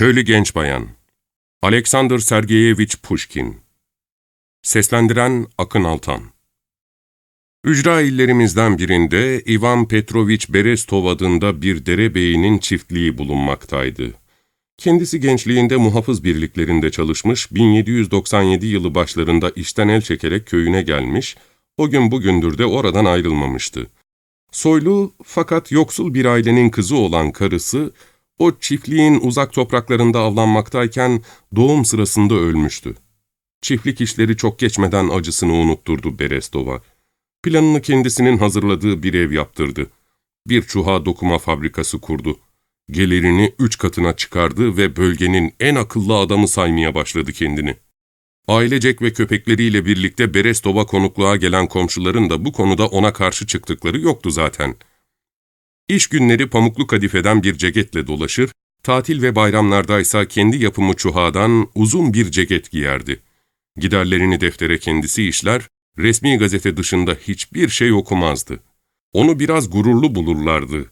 Köylü Genç Bayan Alexander Sergeyevich Pushkin Seslendiren Akın Altan Ücra illerimizden birinde Ivan Petrovich Berestov adında bir derebeyinin çiftliği bulunmaktaydı. Kendisi gençliğinde muhafız birliklerinde çalışmış, 1797 yılı başlarında işten el çekerek köyüne gelmiş, o gün bugündür de oradan ayrılmamıştı. Soylu fakat yoksul bir ailenin kızı olan karısı, o çiftliğin uzak topraklarında avlanmaktayken doğum sırasında ölmüştü. Çiftlik işleri çok geçmeden acısını unutturdu Berestov'a. Planını kendisinin hazırladığı bir ev yaptırdı. Bir çuha dokuma fabrikası kurdu. Gelirini üç katına çıkardı ve bölgenin en akıllı adamı saymaya başladı kendini. Ailecek ve köpekleriyle birlikte Berestov'a konukluğa gelen komşuların da bu konuda ona karşı çıktıkları yoktu zaten. İş günleri pamuklu kadifeden bir ceketle dolaşır, tatil ve bayramlardaysa kendi yapımı çuhadan uzun bir ceket giyerdi. Giderlerini deftere kendisi işler, resmi gazete dışında hiçbir şey okumazdı. Onu biraz gururlu bulurlardı.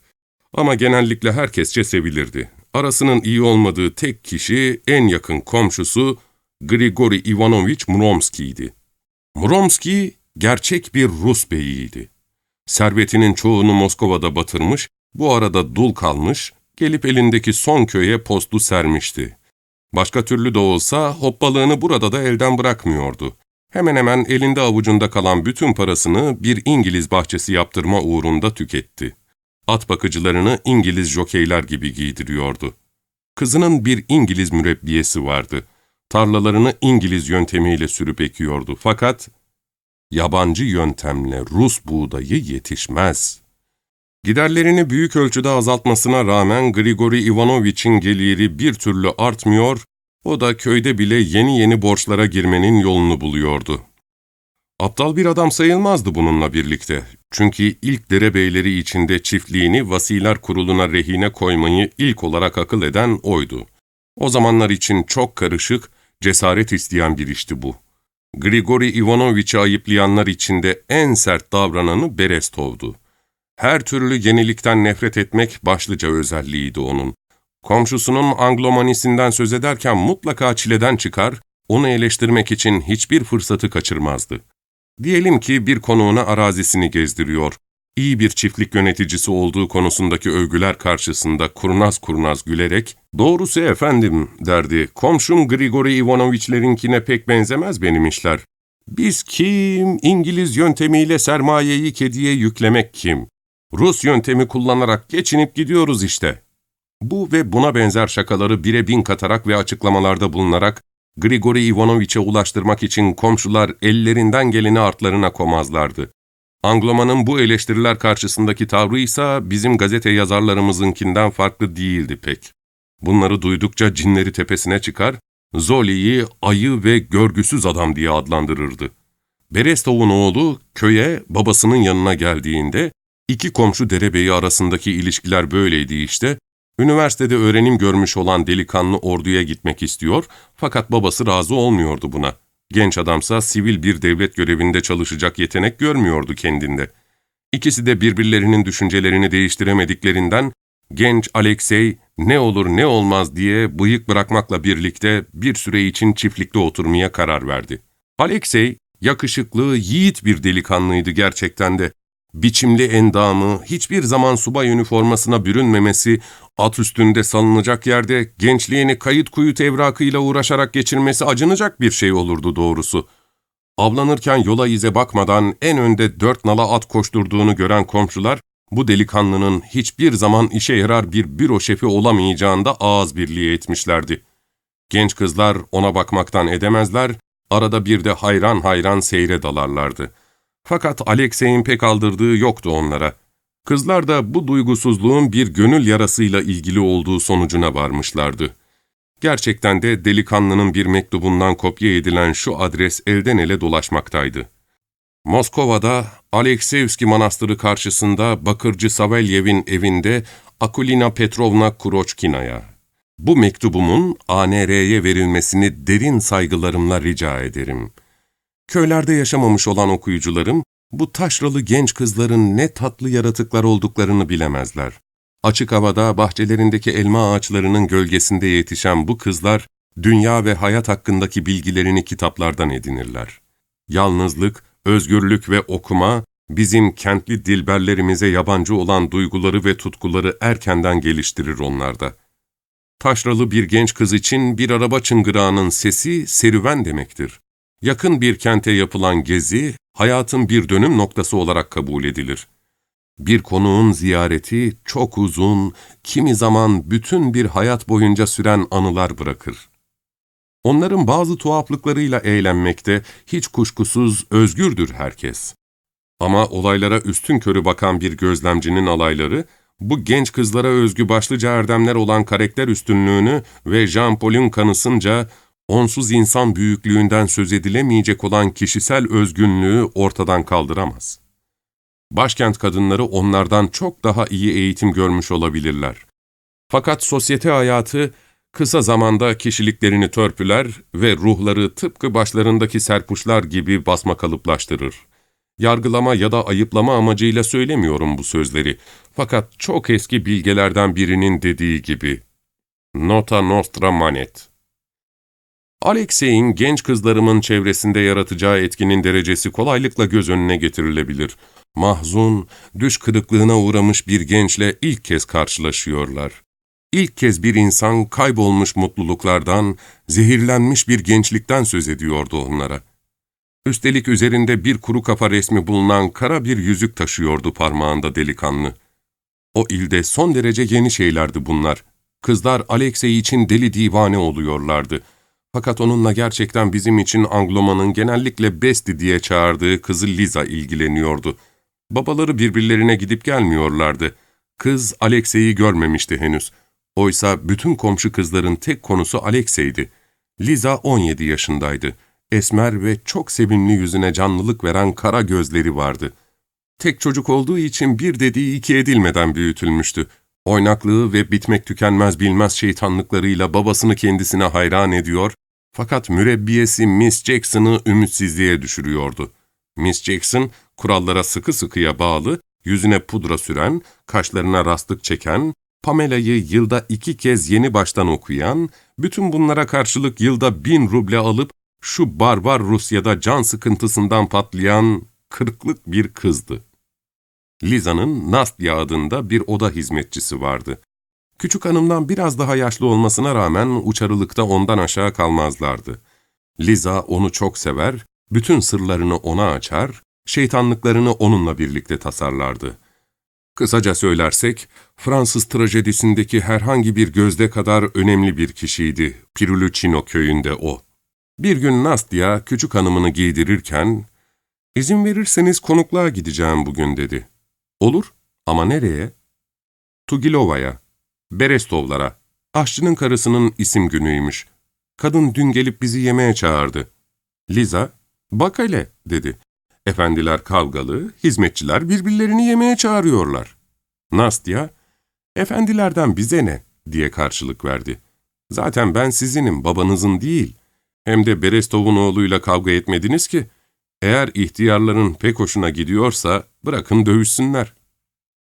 Ama genellikle herkesçe sevilirdi. Arasının iyi olmadığı tek kişi, en yakın komşusu Grigori Ivanovich Muromski'ydi. Muromski, gerçek bir Rus beyiydi. Servetinin çoğunu Moskova'da batırmış, bu arada dul kalmış, gelip elindeki son köye postu sermişti. Başka türlü de olsa hoppalığını burada da elden bırakmıyordu. Hemen hemen elinde avucunda kalan bütün parasını bir İngiliz bahçesi yaptırma uğrunda tüketti. At bakıcılarını İngiliz jokeyler gibi giydiriyordu. Kızının bir İngiliz mürebbiyesi vardı. Tarlalarını İngiliz yöntemiyle sürüp ekiyordu. Fakat yabancı yöntemle Rus buğdayı yetişmez. Giderlerini büyük ölçüde azaltmasına rağmen Grigori Ivanovich'in geliri bir türlü artmıyor, o da köyde bile yeni yeni borçlara girmenin yolunu buluyordu. Aptal bir adam sayılmazdı bununla birlikte. Çünkü ilk derebeyleri içinde çiftliğini Vasiler Kurulu'na rehine koymayı ilk olarak akıl eden oydu. O zamanlar için çok karışık, cesaret isteyen bir işti bu. Grigori Ivanovich'i ayıplayanlar içinde en sert davrananı Berestov'du. Her türlü yenilikten nefret etmek başlıca özelliğiydi onun. Komşusunun Anglomanisinden söz ederken mutlaka çileden çıkar, onu eleştirmek için hiçbir fırsatı kaçırmazdı. Diyelim ki bir konuğuna arazisini gezdiriyor. İyi bir çiftlik yöneticisi olduğu konusundaki övgüler karşısında kurnaz kurnaz gülerek, ''Doğrusu efendim'' derdi, ''komşum Grigori Ivanoviçlerinkine pek benzemez benim işler. Biz kim, İngiliz yöntemiyle sermayeyi kediye yüklemek kim? Rus yöntemi kullanarak geçinip gidiyoruz işte.'' Bu ve buna benzer şakaları bire bin katarak ve açıklamalarda bulunarak Grigori Ivanoviç'e ulaştırmak için komşular ellerinden geleni artlarına komazlardı. Angloman'ın bu eleştiriler karşısındaki tavrı ise bizim gazete yazarlarımızınkinden farklı değildi pek. Bunları duydukça cinleri tepesine çıkar, Zoli'yi ayı ve görgüsüz adam diye adlandırırdı. Berestov'un oğlu köye babasının yanına geldiğinde, iki komşu derebeyi arasındaki ilişkiler böyleydi işte, Üniversitede öğrenim görmüş olan delikanlı orduya gitmek istiyor fakat babası razı olmuyordu buna. Genç adamsa sivil bir devlet görevinde çalışacak yetenek görmüyordu kendinde. İkisi de birbirlerinin düşüncelerini değiştiremediklerinden genç Alexey ne olur ne olmaz diye bıyık bırakmakla birlikte bir süre için çiftlikte oturmaya karar verdi. Alexey yakışıklı, yiğit bir delikanlıydı gerçekten de. Biçimli endamı, hiçbir zaman subay üniformasına bürünmemesi, at üstünde salınacak yerde gençliğini kayıt kuyut evrakıyla uğraşarak geçirmesi acınacak bir şey olurdu doğrusu. Avlanırken yola ize bakmadan en önde dört nala at koşturduğunu gören komşular, bu delikanlının hiçbir zaman işe yarar bir büro şefi olamayacağında ağız birliği etmişlerdi. Genç kızlar ona bakmaktan edemezler, arada bir de hayran hayran seyre dalarlardı.'' Fakat Alexey'in pek aldırdığı yoktu onlara. Kızlar da bu duygusuzluğun bir gönül yarasıyla ilgili olduğu sonucuna varmışlardı. Gerçekten de delikanlının bir mektubundan kopya edilen şu adres elden ele dolaşmaktaydı. Moskova'da Alekseyevski Manastırı karşısında Bakırcı Savelyev'in evinde Akulina Petrovna Kuroçkina'ya. Bu mektubumun ANR'ye verilmesini derin saygılarımla rica ederim.'' Köylerde yaşamamış olan okuyucularım, bu taşralı genç kızların ne tatlı yaratıklar olduklarını bilemezler. Açık havada bahçelerindeki elma ağaçlarının gölgesinde yetişen bu kızlar, dünya ve hayat hakkındaki bilgilerini kitaplardan edinirler. Yalnızlık, özgürlük ve okuma, bizim kentli dilberlerimize yabancı olan duyguları ve tutkuları erkenden geliştirir onlarda. Taşralı bir genç kız için bir araba çıngırağının sesi serüven demektir. Yakın bir kente yapılan gezi, hayatın bir dönüm noktası olarak kabul edilir. Bir konuğun ziyareti çok uzun, kimi zaman bütün bir hayat boyunca süren anılar bırakır. Onların bazı tuhaflıklarıyla eğlenmekte hiç kuşkusuz özgürdür herkes. Ama olaylara üstün körü bakan bir gözlemcinin alayları, bu genç kızlara özgü başlıca erdemler olan karakter üstünlüğünü ve Jean-Paul'un kanısınca onsuz insan büyüklüğünden söz edilemeyecek olan kişisel özgünlüğü ortadan kaldıramaz. Başkent kadınları onlardan çok daha iyi eğitim görmüş olabilirler. Fakat sosyete hayatı kısa zamanda kişiliklerini törpüler ve ruhları tıpkı başlarındaki serpuşlar gibi basma kalıplaştırır. Yargılama ya da ayıplama amacıyla söylemiyorum bu sözleri. Fakat çok eski bilgelerden birinin dediği gibi. Nota nostra manet. Alexey'in genç kızlarımın çevresinde yaratacağı etkinin derecesi kolaylıkla göz önüne getirilebilir. Mahzun, düş kırıklığına uğramış bir gençle ilk kez karşılaşıyorlar. İlk kez bir insan kaybolmuş mutluluklardan, zehirlenmiş bir gençlikten söz ediyordu onlara. Üstelik üzerinde bir kuru kafa resmi bulunan kara bir yüzük taşıyordu parmağında delikanlı. O ilde son derece yeni şeylerdi bunlar. Kızlar Alexey için deli divane oluyorlardı. Fakat onunla gerçekten bizim için Angloman'ın genellikle Besti diye çağırdığı kızı Liza ilgileniyordu. Babaları birbirlerine gidip gelmiyorlardı. Kız Alexey'i görmemişti henüz. Oysa bütün komşu kızların tek konusu Alexey'di. Liza 17 yaşındaydı. Esmer ve çok sevimli yüzüne canlılık veren kara gözleri vardı. Tek çocuk olduğu için bir dediği iki edilmeden büyütülmüştü. Oynaklığı ve bitmek tükenmez bilmez şeytanlıklarıyla babasını kendisine hayran ediyor, fakat mürebbiyesi Miss Jackson'ı ümitsizliğe düşürüyordu. Miss Jackson, kurallara sıkı sıkıya bağlı, yüzüne pudra süren, kaşlarına rastlık çeken, Pamela'yı yılda iki kez yeni baştan okuyan, bütün bunlara karşılık yılda bin ruble alıp şu barbar Rusya'da can sıkıntısından patlayan kırklık bir kızdı. Liza'nın Nastya adında bir oda hizmetçisi vardı. Küçük hanımdan biraz daha yaşlı olmasına rağmen uçarılıkta ondan aşağı kalmazlardı. Liza onu çok sever, bütün sırlarını ona açar, şeytanlıklarını onunla birlikte tasarlardı. Kısaca söylersek, Fransız trajedisindeki herhangi bir gözde kadar önemli bir kişiydi Pirulucino köyünde o. Bir gün Nastya küçük hanımını giydirirken, ''İzin verirseniz konukluğa gideceğim bugün.'' dedi. ''Olur ama nereye?'' ''Tugilova'ya, Berestovlara. Aşçının karısının isim günüymüş. Kadın dün gelip bizi yemeğe çağırdı.'' Liza, ''Bak hele.'' dedi. Efendiler kavgalı, hizmetçiler birbirlerini yemeğe çağırıyorlar. Nastya, ''Efendilerden bize ne?'' diye karşılık verdi. ''Zaten ben sizinim, babanızın değil.'' Hem de Berestov'un oğluyla kavga etmediniz ki. Eğer ihtiyarların pek hoşuna gidiyorsa bırakın dövüşsünler.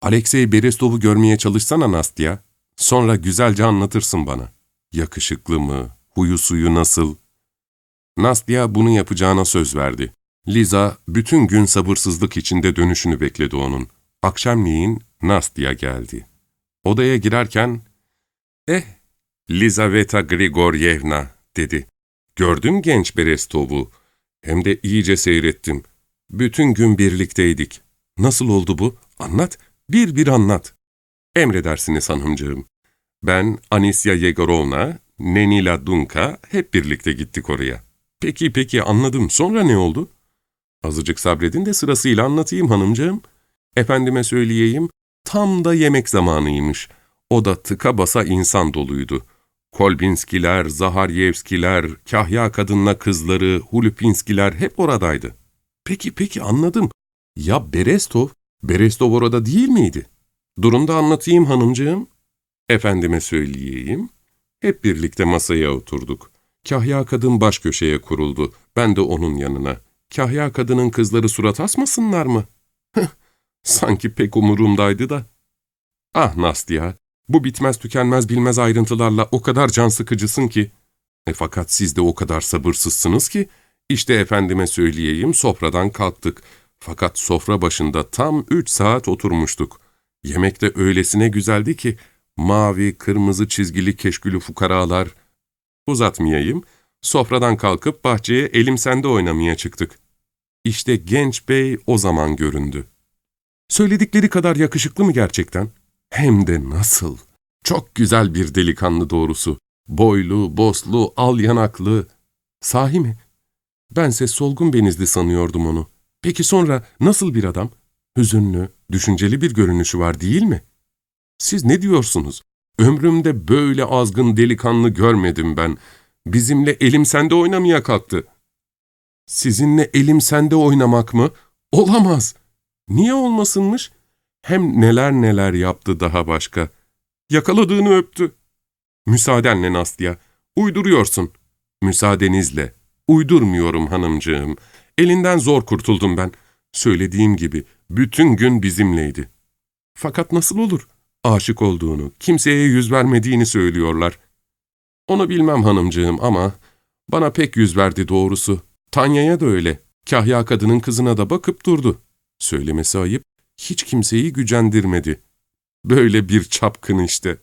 Alexey Berestov'u görmeye çalışsana Nastya. Sonra güzelce anlatırsın bana. Yakışıklı mı? Huyu suyu nasıl? Nastya bunu yapacağına söz verdi. Liza bütün gün sabırsızlık içinde dönüşünü bekledi onun. Akşamleyin Nastya geldi. Odaya girerken, ''Eh, Lizaveta Grigoryevna'' dedi. Gördüm genç Berestov'u. Hem de iyice seyrettim. Bütün gün birlikteydik. Nasıl oldu bu? Anlat, bir bir anlat. Emredersiniz hanımcığım. Ben, Anisya Yegorovna, Nenila Dunka hep birlikte gittik oraya. Peki peki anladım. Sonra ne oldu? Azıcık sabredin de sırasıyla anlatayım hanımcığım. Efendime söyleyeyim, tam da yemek zamanıymış. O da tıka basa insan doluydu. Kolbinskiler, Zaharyevskiler, Kahya kadınla kızları, Hulupinskiler hep oradaydı. Peki peki anladım. Ya Berestov? Berestov orada değil miydi? Durun da anlatayım hanımcığım. Efendime söyleyeyim. Hep birlikte masaya oturduk. Kahya kadın baş köşeye kuruldu. Ben de onun yanına. Kahya kadının kızları surat asmasınlar mı? Sanki pek umurumdaydı da. Ah Nastya, bu bitmez tükenmez bilmez ayrıntılarla o kadar can sıkıcısın ki. E fakat siz de o kadar sabırsızsınız ki, işte efendime söyleyeyim sofradan kalktık. Fakat sofra başında tam üç saat oturmuştuk. Yemek de öylesine güzeldi ki, mavi, kırmızı çizgili keşkülü fukaralar. Uzatmayayım, sofradan kalkıp bahçeye elim sende oynamaya çıktık. İşte genç bey o zaman göründü. Söyledikleri kadar yakışıklı mı gerçekten? Hem de nasıl? Çok güzel bir delikanlı doğrusu. Boylu, boslu, al yanaklı. Sahi mi? Bense solgun benizli sanıyordum onu. Peki sonra nasıl bir adam? Hüzünlü, düşünceli bir görünüşü var değil mi? Siz ne diyorsunuz? Ömrümde böyle azgın delikanlı görmedim ben. Bizimle elim sende oynamaya kalktı. Sizinle elim sende oynamak mı? Olamaz. Niye olmasınmış? Hem neler neler yaptı daha başka. Yakaladığını öptü. Müsaadenle Nastya, uyduruyorsun. Müsaadenizle. Uydurmuyorum hanımcığım. Elinden zor kurtuldum ben. Söylediğim gibi bütün gün bizimleydi. Fakat nasıl olur? Aşık olduğunu, kimseye yüz vermediğini söylüyorlar. Onu bilmem hanımcığım ama bana pek yüz verdi doğrusu. Tanya'ya da öyle. Kahya kadının kızına da bakıp durdu. Söylemesi ayıp, hiç kimseyi gücendirmedi. Böyle bir çapkın işte.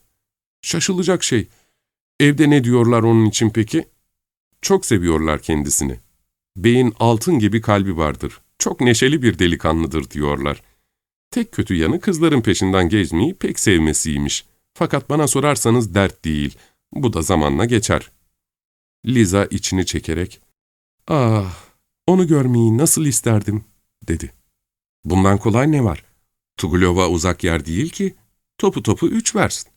Şaşılacak şey. Evde ne diyorlar onun için peki? Çok seviyorlar kendisini. Beyin altın gibi kalbi vardır. Çok neşeli bir delikanlıdır diyorlar. Tek kötü yanı kızların peşinden gezmeyi pek sevmesiymiş. Fakat bana sorarsanız dert değil. Bu da zamanla geçer. Liza içini çekerek, ''Ah, onu görmeyi nasıl isterdim.'' dedi. ''Bundan kolay ne var? Tugulova uzak yer değil ki. Topu topu üç versin.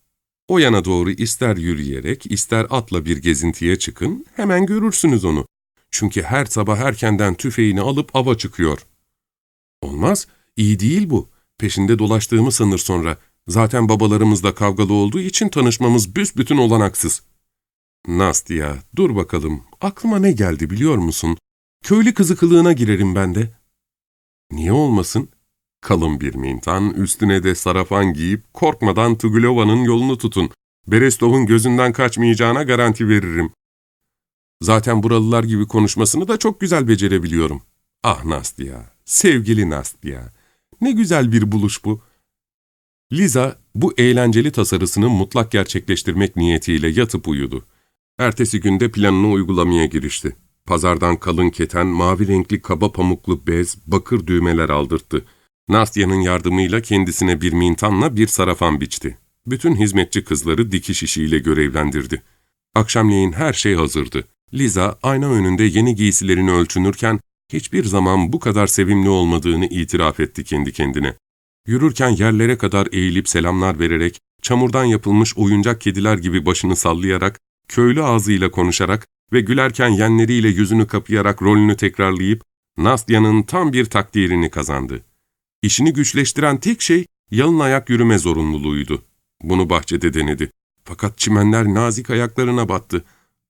O yana doğru ister yürüyerek, ister atla bir gezintiye çıkın, hemen görürsünüz onu. Çünkü her sabah erkenden tüfeğini alıp ava çıkıyor. Olmaz, iyi değil bu. Peşinde dolaştığımı sanır sonra. Zaten babalarımızla kavgalı olduğu için tanışmamız büsbütün olanaksız. Nastya, dur bakalım. Aklıma ne geldi biliyor musun? Köylü kızı kılığına girerim ben de. Niye olmasın? Kalın bir mintan, üstüne de sarafan giyip korkmadan Tugulova'nın yolunu tutun. Berestov'un gözünden kaçmayacağına garanti veririm. Zaten buralılar gibi konuşmasını da çok güzel becerebiliyorum. Ah Nastya, sevgili Nastya, ne güzel bir buluş bu. Liza, bu eğlenceli tasarısını mutlak gerçekleştirmek niyetiyle yatıp uyudu. Ertesi günde planını uygulamaya girişti. Pazardan kalın keten, mavi renkli kaba pamuklu bez, bakır düğmeler aldırttı. Nastya'nın yardımıyla kendisine bir mintanla bir sarafan biçti. Bütün hizmetçi kızları dikiş işiyle görevlendirdi. Akşamleyin her şey hazırdı. Liza ayna önünde yeni giysilerini ölçünürken hiçbir zaman bu kadar sevimli olmadığını itiraf etti kendi kendine. Yürürken yerlere kadar eğilip selamlar vererek, çamurdan yapılmış oyuncak kediler gibi başını sallayarak, köylü ağzıyla konuşarak ve gülerken yenleriyle yüzünü kapayarak rolünü tekrarlayıp, Nastya'nın tam bir takdirini kazandı. İşini güçleştiren tek şey yalın ayak yürüme zorunluluğuydu. Bunu bahçede denedi. Fakat çimenler nazik ayaklarına battı.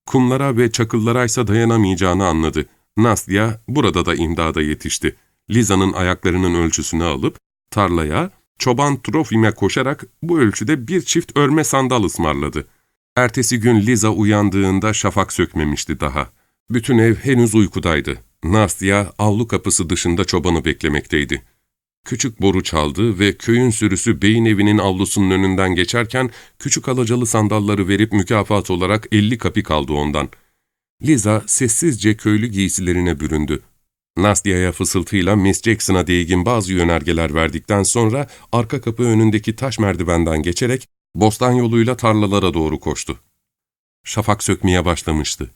Kumlara ve çakıllara ise dayanamayacağını anladı. Nastya burada da imdada yetişti. Liza'nın ayaklarının ölçüsünü alıp tarlaya, çoban Trofim'e koşarak bu ölçüde bir çift örme sandal ısmarladı. Ertesi gün Liza uyandığında şafak sökmemişti daha. Bütün ev henüz uykudaydı. Nastya avlu kapısı dışında çobanı beklemekteydi. Küçük boru çaldı ve köyün sürüsü beyin evinin avlusunun önünden geçerken küçük alacalı sandalları verip mükafat olarak elli kapik aldı ondan. Liza sessizce köylü giysilerine büründü. Nastya'ya fısıltıyla Miss Jackson'a değgin bazı yönergeler verdikten sonra arka kapı önündeki taş merdivenden geçerek bostan yoluyla tarlalara doğru koştu. Şafak sökmeye başlamıştı.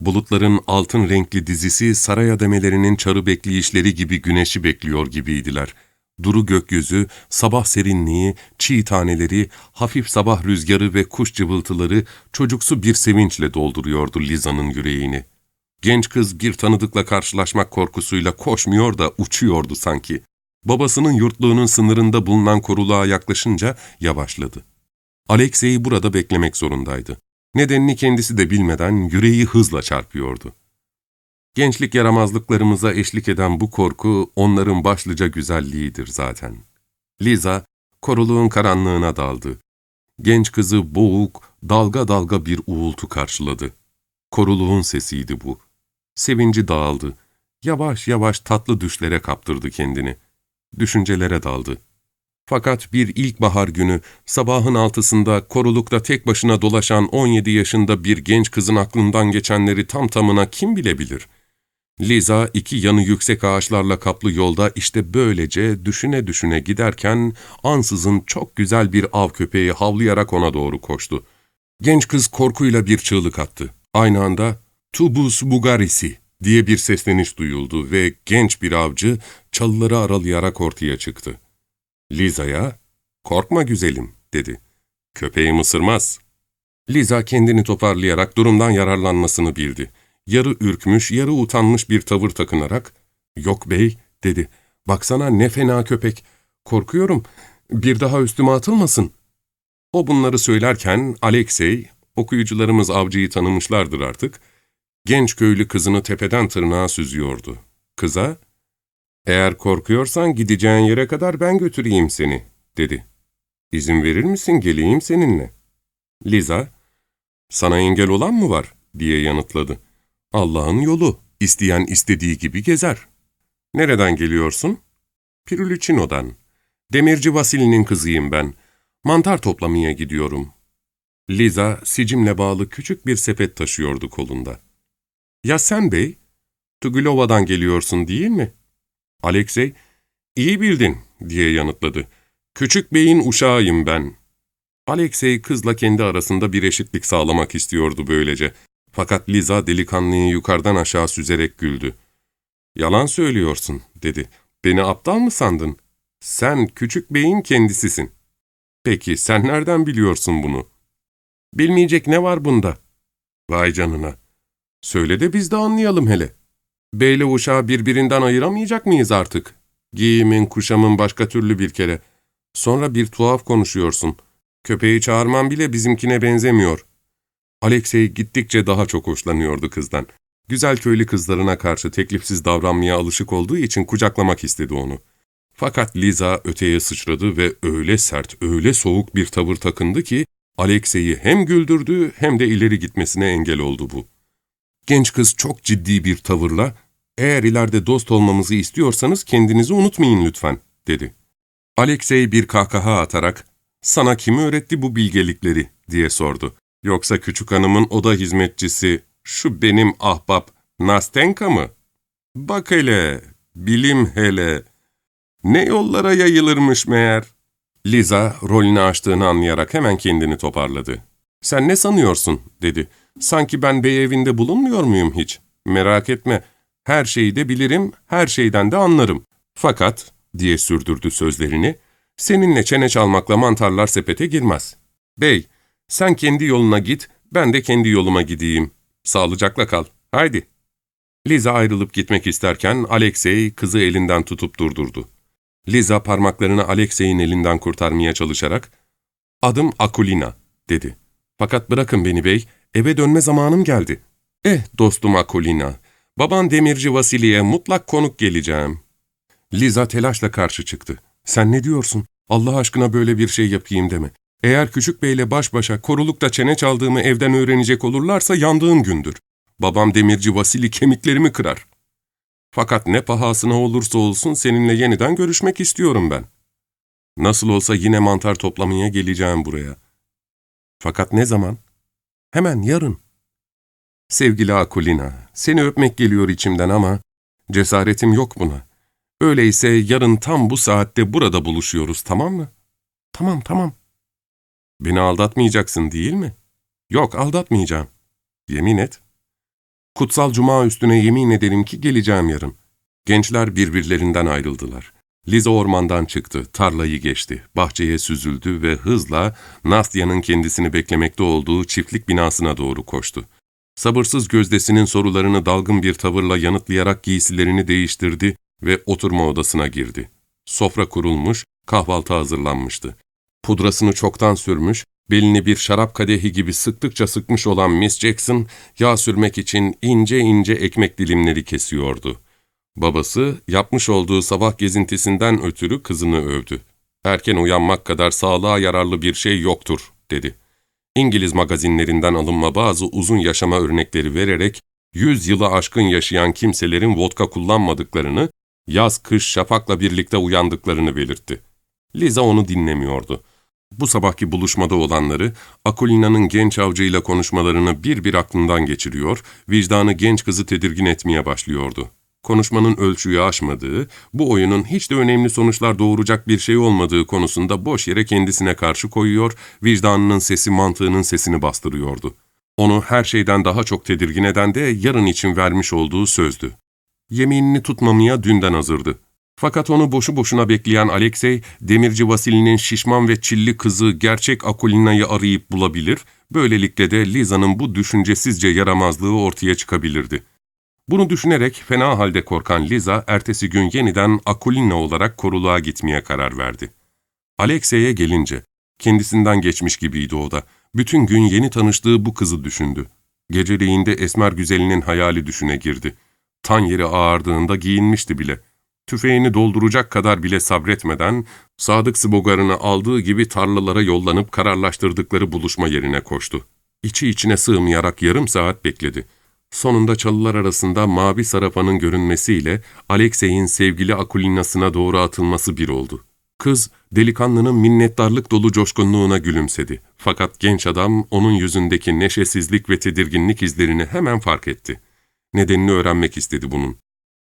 Bulutların altın renkli dizisi saray ademelerinin çarı bekleyişleri gibi güneşi bekliyor gibiydiler. Duru gökyüzü, sabah serinliği, çiğ taneleri, hafif sabah rüzgarı ve kuş cıvıltıları çocuksu bir sevinçle dolduruyordu Liza'nın yüreğini. Genç kız bir tanıdıkla karşılaşmak korkusuyla koşmuyor da uçuyordu sanki. Babasının yurtluğunun sınırında bulunan koruluğa yaklaşınca yavaşladı. Alexey'i burada beklemek zorundaydı. Nedenini kendisi de bilmeden yüreği hızla çarpıyordu. Gençlik yaramazlıklarımıza eşlik eden bu korku onların başlıca güzelliğidir zaten. Liza, koruluğun karanlığına daldı. Genç kızı boğuk, dalga dalga bir uğultu karşıladı. Koruluğun sesiydi bu. Sevinci dağıldı. Yavaş yavaş tatlı düşlere kaptırdı kendini. Düşüncelere daldı. Fakat bir ilkbahar günü sabahın altısında korulukta tek başına dolaşan 17 yaşında bir genç kızın aklından geçenleri tam tamına kim bilebilir? Liza iki yanı yüksek ağaçlarla kaplı yolda işte böylece düşüne düşüne giderken ansızın çok güzel bir av köpeği havlayarak ona doğru koştu. Genç kız korkuyla bir çığlık attı. Aynı anda Tubus Bugarisi diye bir sesleniş duyuldu ve genç bir avcı çalıları aralayarak ortaya çıktı. Liza'ya, ''Korkma güzelim'' dedi. ''Köpeğim ısırmaz.'' Liza kendini toparlayarak durumdan yararlanmasını bildi. Yarı ürkmüş, yarı utanmış bir tavır takınarak, ''Yok bey'' dedi. ''Baksana ne fena köpek. Korkuyorum. Bir daha üstüme atılmasın.'' O bunları söylerken Alexey, okuyucularımız avcıyı tanımışlardır artık, genç köylü kızını tepeden tırnağa süzüyordu. Kıza, ''Eğer korkuyorsan gideceğin yere kadar ben götüreyim seni.'' dedi. ''İzin verir misin geleyim seninle?'' Liza, ''Sana engel olan mı var?'' diye yanıtladı. ''Allah'ın yolu, isteyen istediği gibi gezer.'' ''Nereden geliyorsun?'' ''Pirülüçino'dan. Demirci Vasili'nin kızıyım ben. Mantar toplamaya gidiyorum.'' Liza, sicimle bağlı küçük bir sepet taşıyordu kolunda. ''Ya sen bey, Tugulova'dan geliyorsun değil mi?'' Alexey, ''İyi bildin.'' diye yanıtladı. ''Küçük beyin uşağıyım ben.'' Alexey kızla kendi arasında bir eşitlik sağlamak istiyordu böylece. Fakat Liza delikanlıyı yukarıdan aşağı süzerek güldü. ''Yalan söylüyorsun.'' dedi. ''Beni aptal mı sandın? Sen küçük beyin kendisisin.'' ''Peki sen nereden biliyorsun bunu?'' ''Bilmeyecek ne var bunda?'' ''Vay canına.'' ''Söyle de biz de anlayalım hele.'' Beyle uşağı birbirinden ayıramayacak mıyız artık? Giyimin, kuşamın başka türlü bir kere. Sonra bir tuhaf konuşuyorsun. Köpeği çağırman bile bizimkine benzemiyor. Alexey gittikçe daha çok hoşlanıyordu kızdan. Güzel köylü kızlarına karşı teklifsiz davranmaya alışık olduğu için kucaklamak istedi onu. Fakat Liza öteye sıçradı ve öyle sert, öyle soğuk bir tavır takındı ki Alexey'i hem güldürdü hem de ileri gitmesine engel oldu bu. Genç kız çok ciddi bir tavırla, ''Eğer ileride dost olmamızı istiyorsanız kendinizi unutmayın lütfen.'' dedi. Alexey bir kahkaha atarak, ''Sana kim öğretti bu bilgelikleri?'' diye sordu. ''Yoksa küçük hanımın oda hizmetçisi, şu benim ahbap Nastenka mı? Bak hele, bilim hele. Ne yollara yayılırmış meğer.'' Liza rolünü açtığını anlayarak hemen kendini toparladı. ''Sen ne sanıyorsun?'' dedi. Sanki ben bey evinde bulunmuyor muyum hiç? Merak etme, her şeyi de bilirim, her şeyden de anlarım. Fakat, diye sürdürdü sözlerini, seninle çene çalmakla mantarlar sepete girmez. Bey, sen kendi yoluna git, ben de kendi yoluma gideyim. Sağlıcakla kal, haydi. Liza ayrılıp gitmek isterken Alexey kızı elinden tutup durdurdu. Liza parmaklarını Alexey'in elinden kurtarmaya çalışarak, ''Adım Akulina.'' dedi. ''Fakat bırakın beni bey, Eve dönme zamanım geldi. Eh dostum Akolina, baban demirci Vasili'ye mutlak konuk geleceğim. Liza telaşla karşı çıktı. Sen ne diyorsun? Allah aşkına böyle bir şey yapayım deme. Eğer küçük beyle baş başa korulukta çene çaldığımı evden öğrenecek olurlarsa yandığım gündür. Babam demirci Vasili kemiklerimi kırar. Fakat ne pahasına olursa olsun seninle yeniden görüşmek istiyorum ben. Nasıl olsa yine mantar toplamaya geleceğim buraya. Fakat ne zaman? Hemen yarın. Sevgili Akulina, seni öpmek geliyor içimden ama cesaretim yok buna. Öyleyse yarın tam bu saatte burada buluşuyoruz, tamam mı? Tamam, tamam. Beni aldatmayacaksın değil mi? Yok, aldatmayacağım. Yemin et. Kutsal Cuma üstüne yemin ederim ki geleceğim yarın. Gençler birbirlerinden ayrıldılar. Liza ormandan çıktı, tarlayı geçti, bahçeye süzüldü ve hızla Nastya'nın kendisini beklemekte olduğu çiftlik binasına doğru koştu. Sabırsız gözdesinin sorularını dalgın bir tavırla yanıtlayarak giysilerini değiştirdi ve oturma odasına girdi. Sofra kurulmuş, kahvaltı hazırlanmıştı. Pudrasını çoktan sürmüş, belini bir şarap kadehi gibi sıktıkça sıkmış olan Miss Jackson, yağ sürmek için ince ince ekmek dilimleri kesiyordu. Babası yapmış olduğu sabah gezintisinden ötürü kızını övdü. Erken uyanmak kadar sağlığa yararlı bir şey yoktur, dedi. İngiliz magazinlerinden alınma bazı uzun yaşama örnekleri vererek, 100 yılı aşkın yaşayan kimselerin vodka kullanmadıklarını, yaz-kış şafakla birlikte uyandıklarını belirtti. Liza onu dinlemiyordu. Bu sabahki buluşmada olanları, Akulina'nın genç avcıyla konuşmalarını bir bir aklından geçiriyor, vicdanı genç kızı tedirgin etmeye başlıyordu. Konuşmanın ölçüyü aşmadığı, bu oyunun hiç de önemli sonuçlar doğuracak bir şey olmadığı konusunda boş yere kendisine karşı koyuyor, vicdanının sesi mantığının sesini bastırıyordu. Onu her şeyden daha çok tedirgin eden de yarın için vermiş olduğu sözdü. Yeminini tutmamaya dünden hazırdı. Fakat onu boşu boşuna bekleyen Alexey, demirci Vasili'nin şişman ve çilli kızı gerçek Akulina'yı arayıp bulabilir, böylelikle de Liza'nın bu düşüncesizce yaramazlığı ortaya çıkabilirdi. Bunu düşünerek fena halde korkan Liza, ertesi gün yeniden Akulina olarak koruluğa gitmeye karar verdi. Alexey'e gelince, kendisinden geçmiş gibiydi o da. Bütün gün yeni tanıştığı bu kızı düşündü. Geceliğinde esmer güzelinin hayali düşüne girdi. Tan yeri ağardığında giyinmişti bile. Tüfeğini dolduracak kadar bile sabretmeden, Sadık Sıbogar'ını aldığı gibi tarlalara yollanıp kararlaştırdıkları buluşma yerine koştu. İçi içine sığmayarak yarım saat bekledi. Sonunda çalılar arasında mavi sarafanın görünmesiyle Alexey'in sevgili Akulina'sına doğru atılması bir oldu. Kız, delikanlının minnettarlık dolu coşkunluğuna gülümsedi. Fakat genç adam onun yüzündeki neşesizlik ve tedirginlik izlerini hemen fark etti. Nedenini öğrenmek istedi bunun.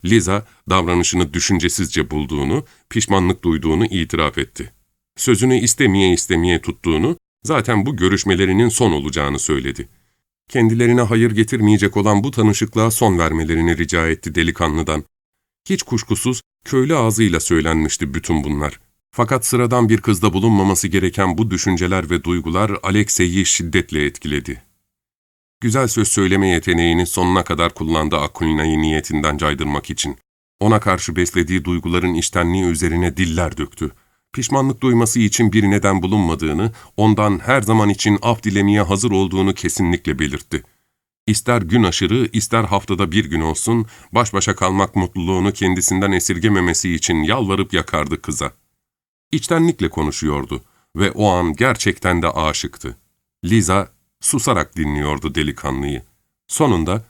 Liza, davranışını düşüncesizce bulduğunu, pişmanlık duyduğunu itiraf etti. Sözünü istemeye istemeye tuttuğunu, zaten bu görüşmelerinin son olacağını söyledi. Kendilerine hayır getirmeyecek olan bu tanışıklığa son vermelerini rica etti delikanlıdan. Hiç kuşkusuz köylü ağzıyla söylenmişti bütün bunlar. Fakat sıradan bir kızda bulunmaması gereken bu düşünceler ve duygular Alexey'i şiddetle etkiledi. Güzel söz söyleme yeteneğini sonuna kadar kullandı Akulina'yı niyetinden caydırmak için. Ona karşı beslediği duyguların iştenliği üzerine diller döktü. Pişmanlık duyması için bir neden bulunmadığını, ondan her zaman için af dilemeye hazır olduğunu kesinlikle belirtti. İster gün aşırı, ister haftada bir gün olsun, baş başa kalmak mutluluğunu kendisinden esirgememesi için yalvarıp yakardı kıza. İçtenlikle konuşuyordu ve o an gerçekten de aşıktı. Liza susarak dinliyordu delikanlıyı. Sonunda,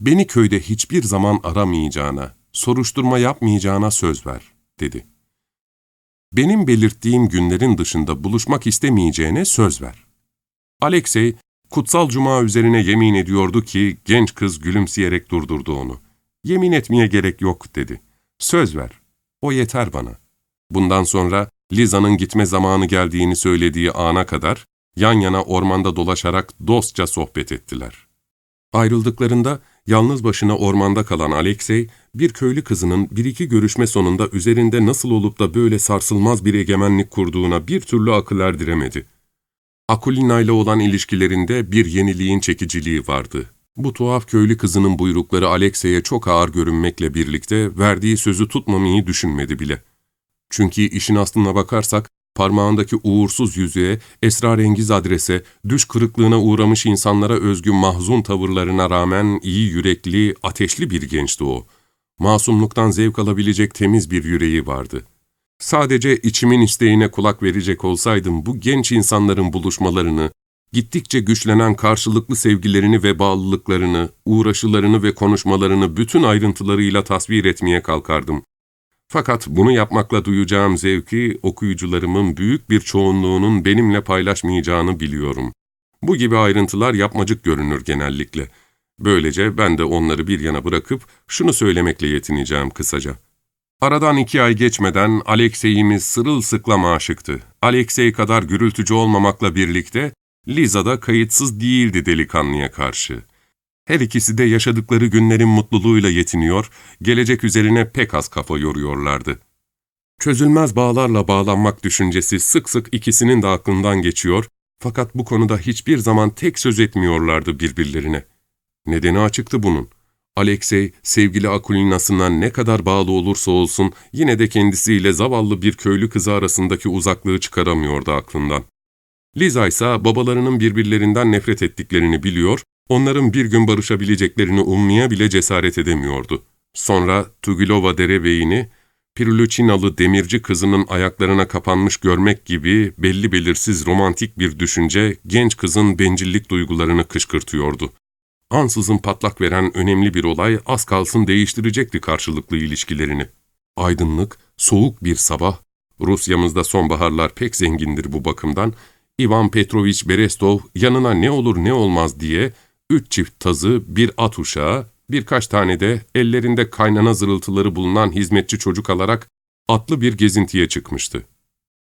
''Beni köyde hiçbir zaman aramayacağına, soruşturma yapmayacağına söz ver.'' dedi. ''Benim belirttiğim günlerin dışında buluşmak istemeyeceğine söz ver.'' Alexey, kutsal cuma üzerine yemin ediyordu ki genç kız gülümseyerek durdurdu onu. ''Yemin etmeye gerek yok.'' dedi. ''Söz ver. O yeter bana.'' Bundan sonra Liza'nın gitme zamanı geldiğini söylediği ana kadar yan yana ormanda dolaşarak dostça sohbet ettiler. Ayrıldıklarında yalnız başına ormanda kalan Alexey, bir köylü kızının bir iki görüşme sonunda üzerinde nasıl olup da böyle sarsılmaz bir egemenlik kurduğuna bir türlü akıl erdiremedi. Akulina ile olan ilişkilerinde bir yeniliğin çekiciliği vardı. Bu tuhaf köylü kızının buyrukları Alexey'e çok ağır görünmekle birlikte verdiği sözü tutmamayı düşünmedi bile. Çünkü işin aslına bakarsak parmağındaki uğursuz yüzüğe, esrarengiz adrese, düş kırıklığına uğramış insanlara özgü mahzun tavırlarına rağmen iyi yürekli, ateşli bir gençti o. Masumluktan zevk alabilecek temiz bir yüreği vardı. Sadece içimin isteğine kulak verecek olsaydım bu genç insanların buluşmalarını, gittikçe güçlenen karşılıklı sevgilerini ve bağlılıklarını, uğraşılarını ve konuşmalarını bütün ayrıntılarıyla tasvir etmeye kalkardım. Fakat bunu yapmakla duyacağım zevki okuyucularımın büyük bir çoğunluğunun benimle paylaşmayacağını biliyorum. Bu gibi ayrıntılar yapmacık görünür genellikle. Böylece ben de onları bir yana bırakıp şunu söylemekle yetineceğim kısaca. Aradan iki ay geçmeden Alexey'imiz sırılsıklam aşıktı. Alexey kadar gürültücü olmamakla birlikte Liza da kayıtsız değildi delikanlıya karşı. Her ikisi de yaşadıkları günlerin mutluluğuyla yetiniyor, gelecek üzerine pek az kafa yoruyorlardı. Çözülmez bağlarla bağlanmak düşüncesi sık sık ikisinin de aklından geçiyor, fakat bu konuda hiçbir zaman tek söz etmiyorlardı birbirlerine. Nedeni açıktı bunun. Alexey, sevgili Akulina'sına ne kadar bağlı olursa olsun yine de kendisiyle zavallı bir köylü kızı arasındaki uzaklığı çıkaramıyordu aklından. Liza ise babalarının birbirlerinden nefret ettiklerini biliyor Onların bir gün barışabileceklerini ummaya bile cesaret edemiyordu. Sonra Tugilova derebeyini, Pirluçinalı demirci kızının ayaklarına kapanmış görmek gibi belli belirsiz romantik bir düşünce genç kızın bencillik duygularını kışkırtıyordu. Ansızın patlak veren önemli bir olay az kalsın değiştirecekti karşılıklı ilişkilerini. Aydınlık, soğuk bir sabah, Rusyamızda sonbaharlar pek zengindir bu bakımdan, Ivan Petrovich Berestov yanına ne olur ne olmaz diye üç çift tazı, bir at uşağı, birkaç tane de ellerinde kaynana zırıltıları bulunan hizmetçi çocuk alarak atlı bir gezintiye çıkmıştı.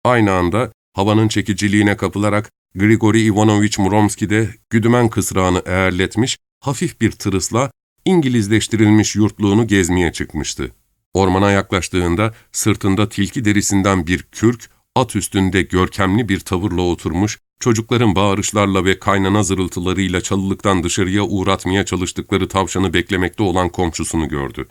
Aynı anda havanın çekiciliğine kapılarak Grigori Ivanovich Muromski de güdümen kısrağını eğerletmiş, hafif bir tırısla İngilizleştirilmiş yurtluğunu gezmeye çıkmıştı. Ormana yaklaştığında sırtında tilki derisinden bir kürk, at üstünde görkemli bir tavırla oturmuş, çocukların bağırışlarla ve kaynana zırıltılarıyla çalılıktan dışarıya uğratmaya çalıştıkları tavşanı beklemekte olan komşusunu gördü.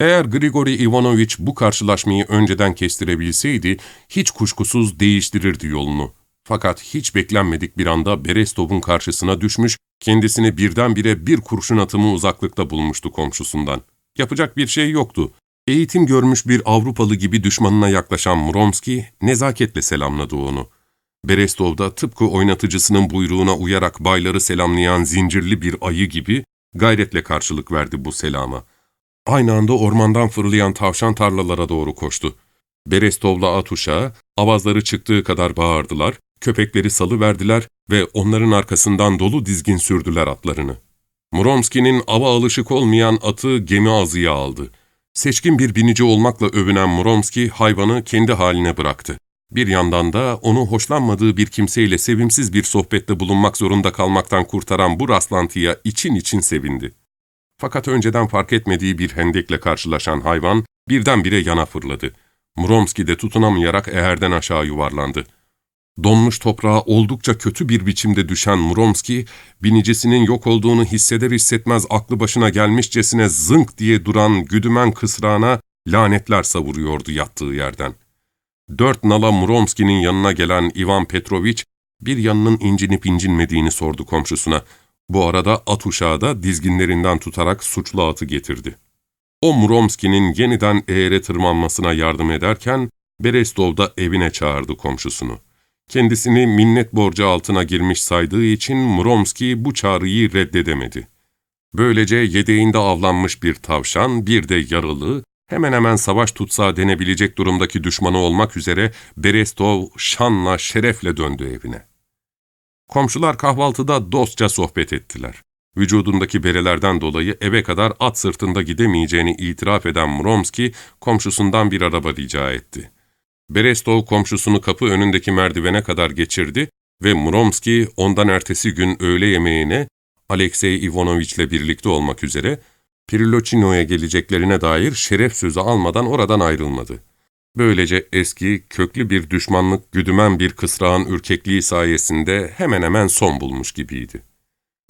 Eğer Grigori Ivanovich bu karşılaşmayı önceden kestirebilseydi, hiç kuşkusuz değiştirirdi yolunu. Fakat hiç beklenmedik bir anda Berestov'un karşısına düşmüş, kendisini birdenbire bir kurşun atımı uzaklıkta bulmuştu komşusundan. Yapacak bir şey yoktu. Eğitim görmüş bir Avrupalı gibi düşmanına yaklaşan Muromski nezaketle selamladı onu. Berestov da tıpkı oynatıcısının buyruğuna uyarak bayları selamlayan zincirli bir ayı gibi gayretle karşılık verdi bu selama. Aynı anda ormandan fırlayan tavşan tarlalara doğru koştu. Berestov'la at uşağı avazları çıktığı kadar bağırdılar, köpekleri salı verdiler ve onların arkasından dolu dizgin sürdüler atlarını. Muromski'nin ava alışık olmayan atı gemi ağzıya aldı. Seçkin bir binici olmakla övünen Muromski hayvanı kendi haline bıraktı. Bir yandan da onu hoşlanmadığı bir kimseyle sevimsiz bir sohbette bulunmak zorunda kalmaktan kurtaran bu rastlantıya için için sevindi. Fakat önceden fark etmediği bir hendekle karşılaşan hayvan birdenbire yana fırladı. Muromski de tutunamayarak eğerden aşağı yuvarlandı. Donmuş toprağa oldukça kötü bir biçimde düşen Muromski, binicisinin yok olduğunu hisseder hissetmez aklı başına gelmişçesine zınk diye duran güdümen kısrağına lanetler savuruyordu yattığı yerden. Dört nala Muromski'nin yanına gelen Ivan Petrovich, bir yanının incinip incinmediğini sordu komşusuna. Bu arada at uşağı da dizginlerinden tutarak suçlu atı getirdi. O Muromski'nin yeniden eğere tırmanmasına yardım ederken, Berestov da evine çağırdı komşusunu. Kendisini minnet borcu altına girmiş saydığı için Muromski bu çağrıyı reddedemedi. Böylece yedeğinde avlanmış bir tavşan, bir de yaralı, hemen hemen savaş tutsağı denebilecek durumdaki düşmanı olmak üzere Berestov şanla, şerefle döndü evine. Komşular kahvaltıda dostça sohbet ettiler. Vücudundaki berelerden dolayı eve kadar at sırtında gidemeyeceğini itiraf eden Muromski, komşusundan bir araba rica etti. Berestov komşusunu kapı önündeki merdivene kadar geçirdi ve Muromski ondan ertesi gün öğle yemeğine Alexey Ivanoviç'le birlikte olmak üzere Prilochino'ya geleceklerine dair şeref sözü almadan oradan ayrılmadı. Böylece eski, köklü bir düşmanlık güdümen bir kısrağın ürkekliği sayesinde hemen hemen son bulmuş gibiydi.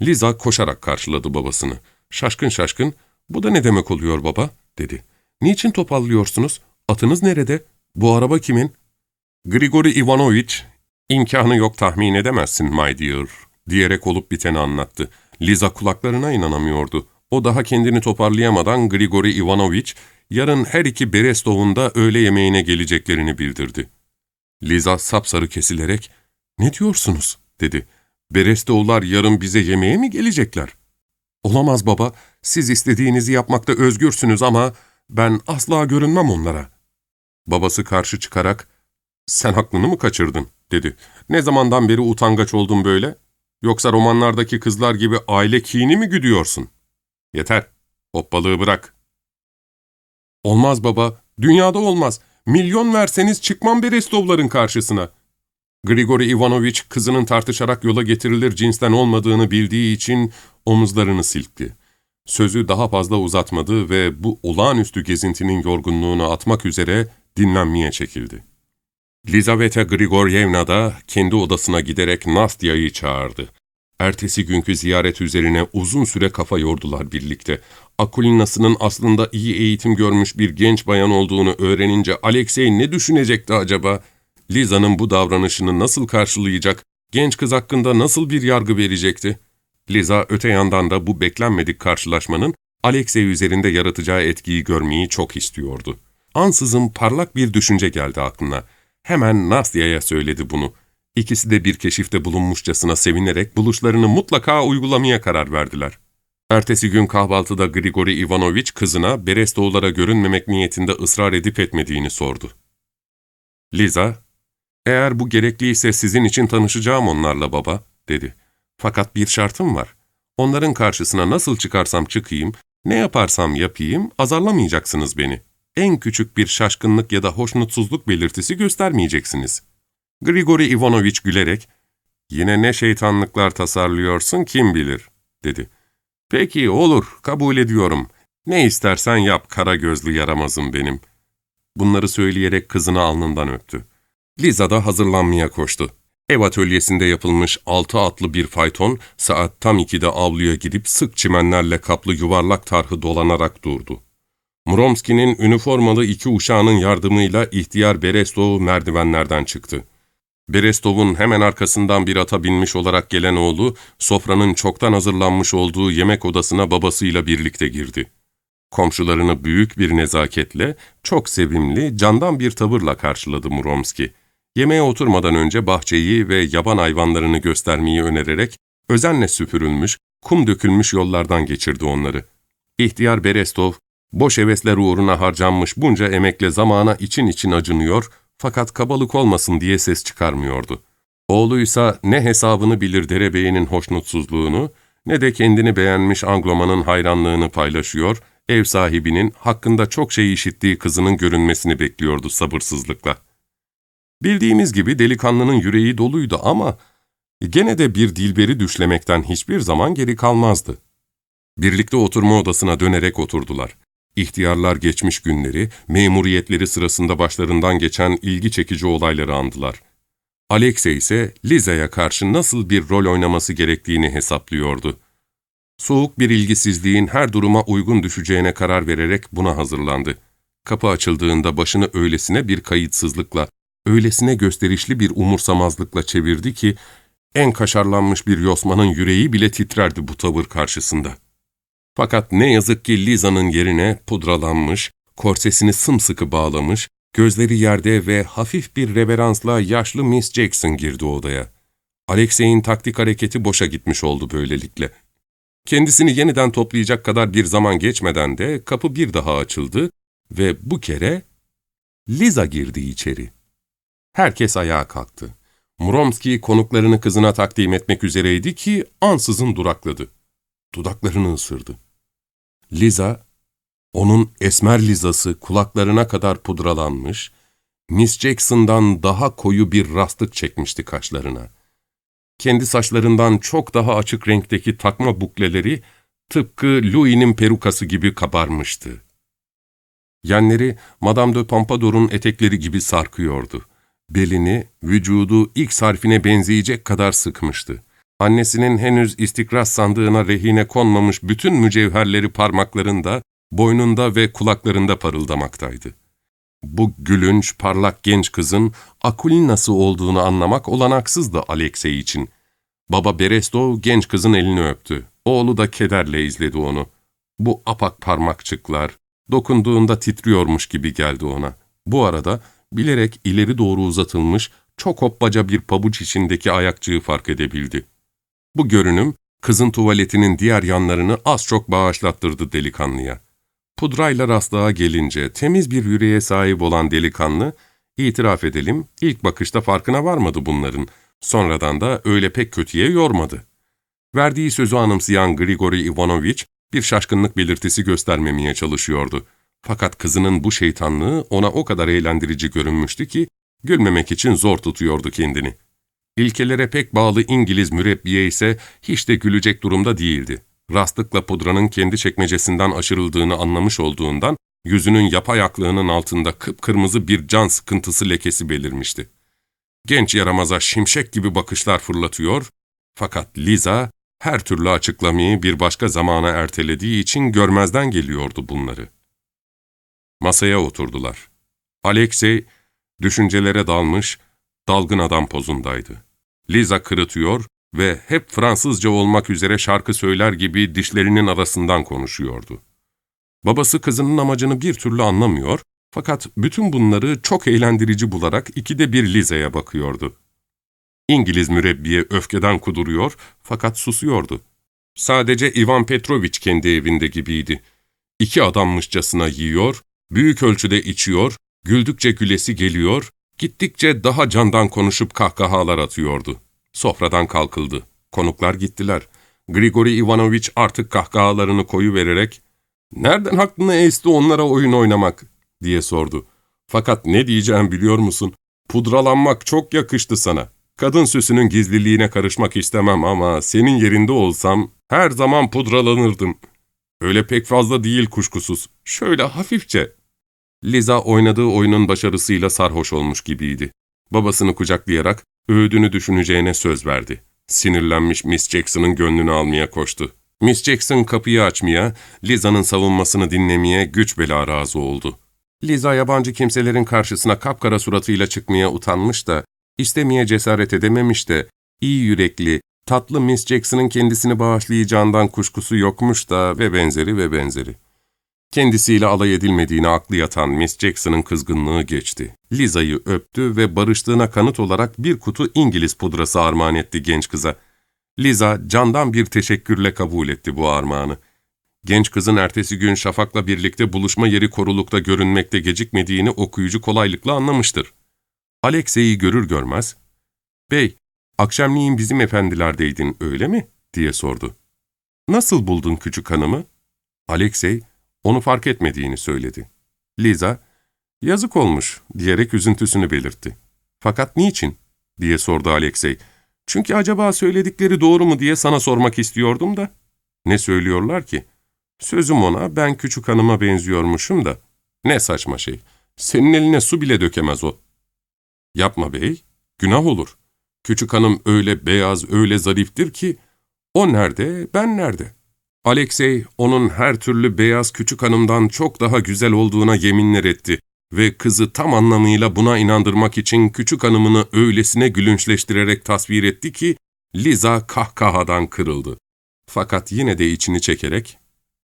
Liza koşarak karşıladı babasını. Şaşkın şaşkın, ''Bu da ne demek oluyor baba?'' dedi. ''Niçin topallıyorsunuz? Atınız nerede? Bu araba kimin?'' ''Grigori Ivanovich, imkanı yok tahmin edemezsin my dear.'' diyerek olup biteni anlattı. Liza kulaklarına inanamıyordu. O daha kendini toparlayamadan Grigori Ivanovich, yarın her iki Berestov'un da öğle yemeğine geleceklerini bildirdi. Liza sapsarı kesilerek, ''Ne diyorsunuz?'' dedi. ''Berestovlar yarın bize yemeğe mi gelecekler?'' ''Olamaz baba, siz istediğinizi yapmakta özgürsünüz ama ben asla görünmem onlara.'' Babası karşı çıkarak, ''Sen aklını mı kaçırdın?'' dedi. ''Ne zamandan beri utangaç oldun böyle? Yoksa romanlardaki kızlar gibi aile kini mi güdüyorsun?'' ''Yeter, hoppalığı bırak.'' ''Olmaz baba, dünyada olmaz. Milyon verseniz çıkmam Berestovların karşısına.'' Grigori Ivanovich kızının tartışarak yola getirilir cinsten olmadığını bildiği için omuzlarını silkti. Sözü daha fazla uzatmadı ve bu olağanüstü gezintinin yorgunluğunu atmak üzere dinlenmeye çekildi. Lizaveta Grigoryevna da kendi odasına giderek Nastya'yı çağırdı. Ertesi günkü ziyaret üzerine uzun süre kafa yordular birlikte. Akulinas'ının aslında iyi eğitim görmüş bir genç bayan olduğunu öğrenince Alexey ne düşünecekti acaba? Liza'nın bu davranışını nasıl karşılayacak, genç kız hakkında nasıl bir yargı verecekti? Liza öte yandan da bu beklenmedik karşılaşmanın Alexey üzerinde yaratacağı etkiyi görmeyi çok istiyordu. ansızın parlak bir düşünce geldi aklına. Hemen Nastya'ya söyledi bunu. İkisi de bir keşifte bulunmuşçasına sevinerek buluşlarını mutlaka uygulamaya karar verdiler. Ertesi gün kahvaltıda Grigori Ivanoviç kızına Berestoğullara görünmemek niyetinde ısrar edip etmediğini sordu. Liza, eğer bu gerekliyse sizin için tanışacağım onlarla baba, dedi. Fakat bir şartım var. Onların karşısına nasıl çıkarsam çıkayım, ne yaparsam yapayım, azarlamayacaksınız beni. En küçük bir şaşkınlık ya da hoşnutsuzluk belirtisi göstermeyeceksiniz. Grigori Ivanoviç gülerek, ''Yine ne şeytanlıklar tasarlıyorsun kim bilir.'' dedi. ''Peki olur, kabul ediyorum. Ne istersen yap kara gözlü yaramazım benim.'' Bunları söyleyerek kızını alnından öptü. Liza da hazırlanmaya koştu. Ev atölyesinde yapılmış altı atlı bir fayton, saat tam ikide avluya gidip sık çimenlerle kaplı yuvarlak tarhı dolanarak durdu. Muromski'nin üniformalı iki uşağının yardımıyla ihtiyar Berestov merdivenlerden çıktı. Berestov'un hemen arkasından bir ata binmiş olarak gelen oğlu, sofranın çoktan hazırlanmış olduğu yemek odasına babasıyla birlikte girdi. Komşularını büyük bir nezaketle, çok sevimli, candan bir tavırla karşıladı Muromski. Yemeğe oturmadan önce bahçeyi ve yaban hayvanlarını göstermeyi önererek, özenle süpürülmüş, kum dökülmüş yollardan geçirdi onları. İhtiyar Berestov, boş hevesler uğruna harcanmış bunca emekle zamana için için acınıyor, fakat kabalık olmasın diye ses çıkarmıyordu. Oğluysa ne hesabını bilir derebeyinin hoşnutsuzluğunu, ne de kendini beğenmiş Angloman'ın hayranlığını paylaşıyor, ev sahibinin hakkında çok şey işittiği kızının görünmesini bekliyordu sabırsızlıkla. Bildiğimiz gibi delikanlının yüreği doluydu ama gene de bir dilberi düşlemekten hiçbir zaman geri kalmazdı. Birlikte oturma odasına dönerek oturdular. İhtiyarlar geçmiş günleri, memuriyetleri sırasında başlarından geçen ilgi çekici olayları andılar. Alexey ise Liza'ya karşı nasıl bir rol oynaması gerektiğini hesaplıyordu. Soğuk bir ilgisizliğin her duruma uygun düşeceğine karar vererek buna hazırlandı. Kapı açıldığında başını öylesine bir kayıtsızlıkla, öylesine gösterişli bir umursamazlıkla çevirdi ki, en kaşarlanmış bir yosmanın yüreği bile titrerdi bu tavır karşısında. Fakat ne yazık ki Liza'nın yerine pudralanmış, korsesini sımsıkı bağlamış, gözleri yerde ve hafif bir reveransla yaşlı Miss Jackson girdi odaya. Alexey'in taktik hareketi boşa gitmiş oldu böylelikle. Kendisini yeniden toplayacak kadar bir zaman geçmeden de kapı bir daha açıldı ve bu kere Liza girdi içeri. Herkes ayağa kalktı. Muromski konuklarını kızına takdim etmek üzereydi ki ansızın durakladı. Dudaklarını ısırdı. Liza, onun esmer Lizası kulaklarına kadar pudralanmış, Miss Jackson'dan daha koyu bir rastlık çekmişti kaşlarına. Kendi saçlarından çok daha açık renkteki takma bukleleri tıpkı Louis'nin perukası gibi kabarmıştı. Yenleri Madame de Pompadour'un etekleri gibi sarkıyordu. Belini, vücudu X harfine benzeyecek kadar sıkmıştı. Annesinin henüz istikrar sandığına rehine konmamış bütün mücevherleri parmaklarında, boynunda ve kulaklarında parıldamaktaydı. Bu gülünç, parlak genç kızın Akulina'sı olduğunu anlamak olanaksızdı Alexey için. Baba Berestov genç kızın elini öptü. Oğlu da kederle izledi onu. Bu apak parmakçıklar, dokunduğunda titriyormuş gibi geldi ona. Bu arada bilerek ileri doğru uzatılmış, çok hoppaca bir pabuç içindeki ayakçığı fark edebildi. Bu görünüm, kızın tuvaletinin diğer yanlarını az çok bağışlattırdı delikanlıya. Pudrayla rastlığa gelince temiz bir yüreğe sahip olan delikanlı, itiraf edelim, ilk bakışta farkına varmadı bunların, sonradan da öyle pek kötüye yormadı. Verdiği sözü anımsayan Grigori Ivanoviç, bir şaşkınlık belirtisi göstermemeye çalışıyordu. Fakat kızının bu şeytanlığı ona o kadar eğlendirici görünmüştü ki, gülmemek için zor tutuyordu kendini. İlkelere pek bağlı İngiliz mürebbiye ise hiç de gülecek durumda değildi. Rastlıkla pudranın kendi çekmecesinden aşırıldığını anlamış olduğundan, yüzünün yapayaklığının altında kıpkırmızı bir can sıkıntısı lekesi belirmişti. Genç yaramaza şimşek gibi bakışlar fırlatıyor, fakat Liza her türlü açıklamayı bir başka zamana ertelediği için görmezden geliyordu bunları. Masaya oturdular. Alexey, düşüncelere dalmış, dalgın adam pozundaydı. Liza kırıtıyor ve hep Fransızca olmak üzere şarkı söyler gibi dişlerinin arasından konuşuyordu. Babası kızının amacını bir türlü anlamıyor Fakat bütün bunları çok eğlendirici bularak ikide bir Liza'ya bakıyordu. İngiliz mürebbiye öfkeden kuduruyor fakat susuyordu. Sadece Ivan Petrovic kendi evinde gibiydi. İki adammışçasına yiyor, büyük ölçüde içiyor, güldükçe gülesi geliyor, gittikçe daha candan konuşup kahkahalar atıyordu. Sofradan kalkıldı. Konuklar gittiler. Grigori Ivanoviç artık kahkahalarını koyu vererek ''Nereden aklına esti onlara oyun oynamak?'' diye sordu. ''Fakat ne diyeceğim biliyor musun? Pudralanmak çok yakıştı sana. Kadın süsünün gizliliğine karışmak istemem ama senin yerinde olsam her zaman pudralanırdım. Öyle pek fazla değil kuşkusuz. Şöyle hafifçe.'' Liza oynadığı oyunun başarısıyla sarhoş olmuş gibiydi. Babasını kucaklayarak öğüdünü düşüneceğine söz verdi. Sinirlenmiş Miss Jackson'ın gönlünü almaya koştu. Miss Jackson kapıyı açmaya, Liza'nın savunmasını dinlemeye güç bela razı oldu. Liza yabancı kimselerin karşısına kapkara suratıyla çıkmaya utanmış da, istemeye cesaret edememiş de, iyi yürekli, tatlı Miss Jackson'ın kendisini bağışlayacağından kuşkusu yokmuş da ve benzeri ve benzeri. Kendisiyle alay edilmediğine aklı yatan Miss Jackson'ın kızgınlığı geçti. Liza'yı öptü ve barıştığına kanıt olarak bir kutu İngiliz pudrası armağan etti genç kıza. Liza candan bir teşekkürle kabul etti bu armağanı. Genç kızın ertesi gün Şafak'la birlikte buluşma yeri korulukta görünmekte gecikmediğini okuyucu kolaylıkla anlamıştır. Alexey'i görür görmez, ''Bey, akşamleyin bizim efendilerdeydin öyle mi?'' diye sordu. ''Nasıl buldun küçük hanımı?'' Alexey, onu fark etmediğini söyledi. Liza, yazık olmuş diyerek üzüntüsünü belirtti. Fakat niçin? diye sordu Alexey. Çünkü acaba söyledikleri doğru mu diye sana sormak istiyordum da. Ne söylüyorlar ki? Sözüm ona ben küçük hanıma benziyormuşum da. Ne saçma şey. Senin eline su bile dökemez o. Yapma bey, günah olur. Küçük hanım öyle beyaz, öyle zariftir ki, o nerede, ben nerede? Alexey, onun her türlü beyaz küçük hanımdan çok daha güzel olduğuna yeminler etti ve kızı tam anlamıyla buna inandırmak için küçük hanımını öylesine gülünçleştirerek tasvir etti ki, Liza kahkahadan kırıldı. Fakat yine de içini çekerek,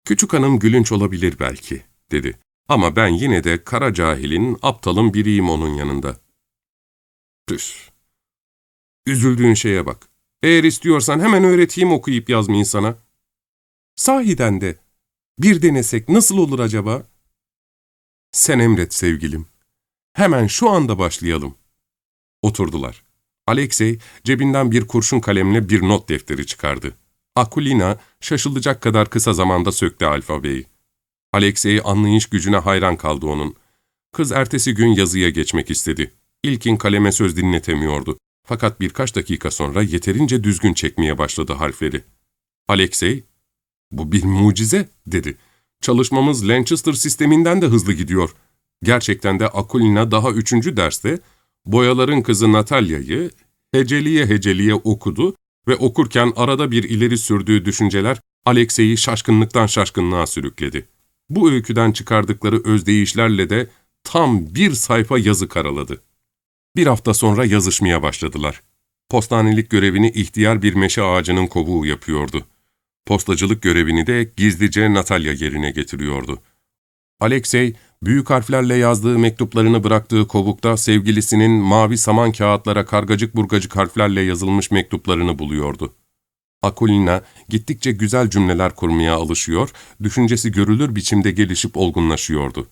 ''Küçük hanım gülünç olabilir belki.'' dedi. ''Ama ben yine de kara cahilin, aptalın biriyim onun yanında.'' Püf! Üzüldüğün şeye bak. Eğer istiyorsan hemen öğreteyim okuyup yazmayı sana.'' Sahiden de. Bir denesek nasıl olur acaba? Sen emret sevgilim. Hemen şu anda başlayalım. Oturdular. Alexey cebinden bir kurşun kalemle bir not defteri çıkardı. Akulina şaşılacak kadar kısa zamanda söktü alfabeyi. Alexey anlayış gücüne hayran kaldı onun. Kız ertesi gün yazıya geçmek istedi. İlkin kaleme söz dinletemiyordu. Fakat birkaç dakika sonra yeterince düzgün çekmeye başladı harfleri. Alexey ''Bu bir mucize.'' dedi. ''Çalışmamız Lanchester sisteminden de hızlı gidiyor. Gerçekten de Akulina daha üçüncü derste boyaların kızı Natalya'yı heceliye heceliye okudu ve okurken arada bir ileri sürdüğü düşünceler Alexey'i şaşkınlıktan şaşkınlığa sürükledi. Bu öyküden çıkardıkları özdeyişlerle de tam bir sayfa yazı karaladı. Bir hafta sonra yazışmaya başladılar. Postanelik görevini ihtiyar bir meşe ağacının kovuğu yapıyordu. Postacılık görevini de gizlice Natalya yerine getiriyordu. Alexey, büyük harflerle yazdığı mektuplarını bıraktığı kovukta sevgilisinin mavi saman kağıtlara kargacık burgacık harflerle yazılmış mektuplarını buluyordu. Akulina gittikçe güzel cümleler kurmaya alışıyor, düşüncesi görülür biçimde gelişip olgunlaşıyordu.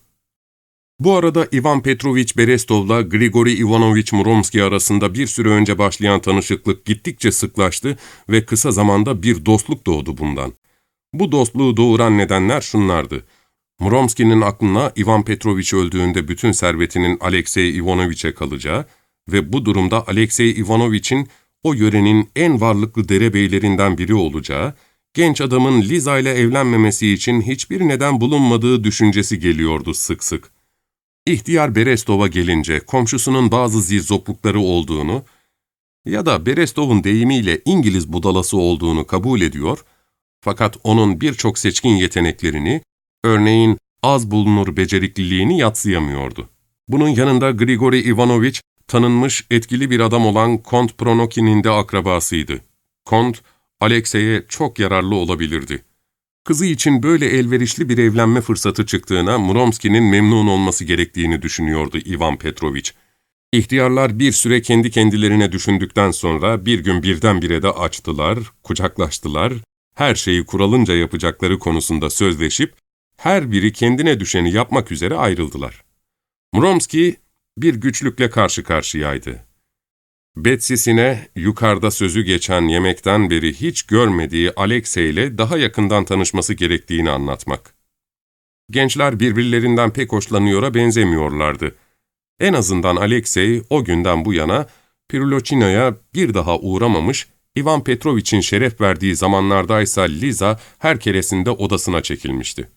Bu arada Ivan Petrovich Berestov'la Grigori Ivanovich Muromski arasında bir süre önce başlayan tanışıklık gittikçe sıklaştı ve kısa zamanda bir dostluk doğdu bundan. Bu dostluğu doğuran nedenler şunlardı. Muromski'nin aklına Ivan Petrovich öldüğünde bütün servetinin Alexey Ivanovich'e kalacağı ve bu durumda Alexey Ivanovich'in o yörenin en varlıklı derebeylerinden biri olacağı, genç adamın Liza ile evlenmemesi için hiçbir neden bulunmadığı düşüncesi geliyordu sık sık. İhtiyar Berestov'a gelince komşusunun bazı zirzoplukları olduğunu ya da Berestov'un deyimiyle İngiliz budalası olduğunu kabul ediyor fakat onun birçok seçkin yeteneklerini, örneğin az bulunur becerikliliğini yatsıyamıyordu. Bunun yanında Grigori Ivanovich tanınmış etkili bir adam olan Kont Pronokin'in de akrabasıydı. Kont, Alexey'e çok yararlı olabilirdi. Kızı için böyle elverişli bir evlenme fırsatı çıktığına Muromski'nin memnun olması gerektiğini düşünüyordu Ivan Petrovic. İhtiyarlar bir süre kendi kendilerine düşündükten sonra bir gün birdenbire de açtılar, kucaklaştılar, her şeyi kuralınca yapacakları konusunda sözleşip, her biri kendine düşeni yapmak üzere ayrıldılar. Muromski bir güçlükle karşı karşıyaydı. Betsy'sine yukarıda sözü geçen yemekten beri hiç görmediği Alexey ile daha yakından tanışması gerektiğini anlatmak. Gençler birbirlerinden pek hoşlanıyora benzemiyorlardı. En azından Alexey o günden bu yana Pirloçino'ya bir daha uğramamış, Ivan Petrovich'in şeref verdiği zamanlardaysa Liza her keresinde odasına çekilmişti.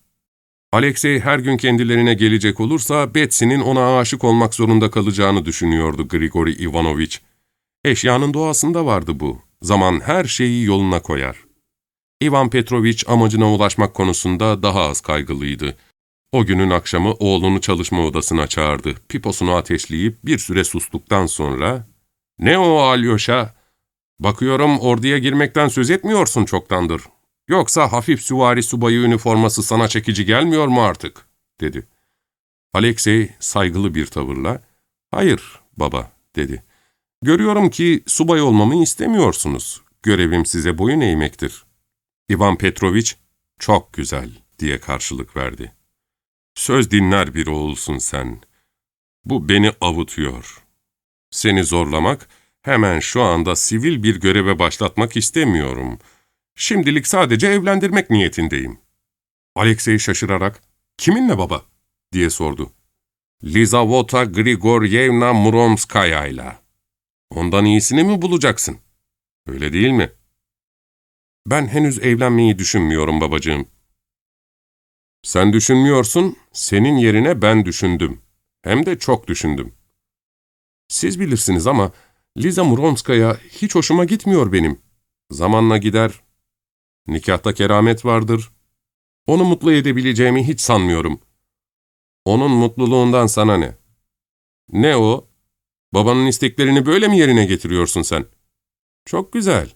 Alexey her gün kendilerine gelecek olursa Betsy'nin ona aşık olmak zorunda kalacağını düşünüyordu Grigori Ivanovich. Eşyanın doğasında vardı bu. Zaman her şeyi yoluna koyar. Ivan Petrovich amacına ulaşmak konusunda daha az kaygılıydı. O günün akşamı oğlunu çalışma odasına çağırdı. Piposunu ateşleyip bir süre sustuktan sonra ''Ne o Alyosha? Bakıyorum orduya girmekten söz etmiyorsun çoktandır. Yoksa hafif süvari subayı üniforması sana çekici gelmiyor mu artık?'' dedi. Alexey saygılı bir tavırla ''Hayır baba'' dedi. ''Görüyorum ki subay olmamı istemiyorsunuz. Görevim size boyun eğmektir.'' İvan Petroviç ''Çok güzel'' diye karşılık verdi. ''Söz dinler bir oğulsun sen. Bu beni avutuyor. Seni zorlamak, hemen şu anda sivil bir göreve başlatmak istemiyorum. Şimdilik sadece evlendirmek niyetindeyim.'' Alexey şaşırarak ''Kiminle baba?'' diye sordu. ''Lizavota Grigoryevna Muromskaya ile. Ondan iyisini mi bulacaksın? Öyle değil mi?'' Ben henüz evlenmeyi düşünmüyorum babacığım. Sen düşünmüyorsun, senin yerine ben düşündüm. Hem de çok düşündüm. Siz bilirsiniz ama Liza Muromskaya hiç hoşuma gitmiyor benim. Zamanla gider. Nikahta keramet vardır. Onu mutlu edebileceğimi hiç sanmıyorum. Onun mutluluğundan sana ne? Ne o? Babanın isteklerini böyle mi yerine getiriyorsun sen? Çok güzel.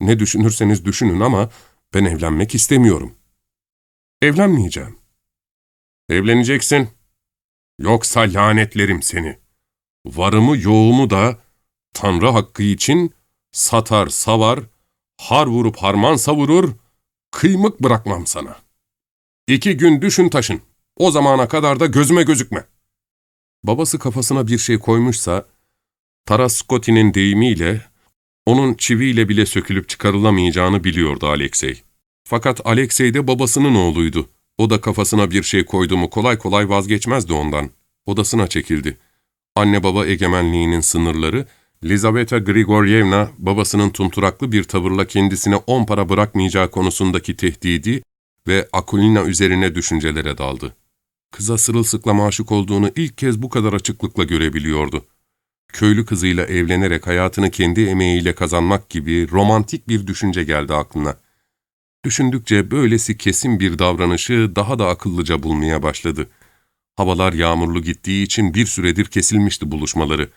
Ne düşünürseniz düşünün ama ben evlenmek istemiyorum. Evlenmeyeceğim. Evleneceksin. Yoksa lanetlerim seni. Varımı yoğumu da Tanrı hakkı için satar savar, har vurup harman savurur, kıymık bırakmam sana. İki gün düşün taşın. O zamana kadar da gözüme gözükme. Babası kafasına bir şey koymuşsa, Taras Scotty'nin deyimiyle onun çiviyle bile sökülüp çıkarılamayacağını biliyordu Alexey. Fakat Alexey de babasının oğluydu. O da kafasına bir şey koydu mu kolay kolay vazgeçmezdi ondan. Odasına çekildi. Anne baba egemenliğinin sınırları, Lizaveta Grigoryevna babasının tumturaklı bir tavırla kendisine on para bırakmayacağı konusundaki tehdidi ve Akulina üzerine düşüncelere daldı. Kıza sırılsıklam aşık olduğunu ilk kez bu kadar açıklıkla görebiliyordu köylü kızıyla evlenerek hayatını kendi emeğiyle kazanmak gibi romantik bir düşünce geldi aklına. Düşündükçe böylesi kesin bir davranışı daha da akıllıca bulmaya başladı. Havalar yağmurlu gittiği için bir süredir kesilmişti buluşmaları.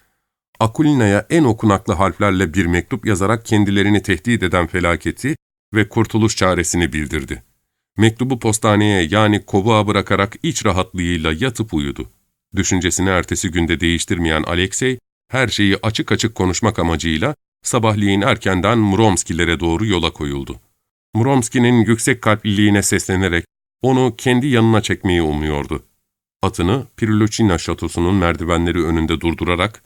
Akulina'ya en okunaklı harflerle bir mektup yazarak kendilerini tehdit eden felaketi ve kurtuluş çaresini bildirdi. Mektubu postaneye yani kovuğa bırakarak iç rahatlığıyla yatıp uyudu. Düşüncesini ertesi günde değiştirmeyen Alexey, her şeyi açık açık konuşmak amacıyla sabahleyin erkenden Muromskilere doğru yola koyuldu. Muromski'nin yüksek kalpliliğine seslenerek onu kendi yanına çekmeyi umuyordu. Atını Pirluchina şatosunun merdivenleri önünde durdurarak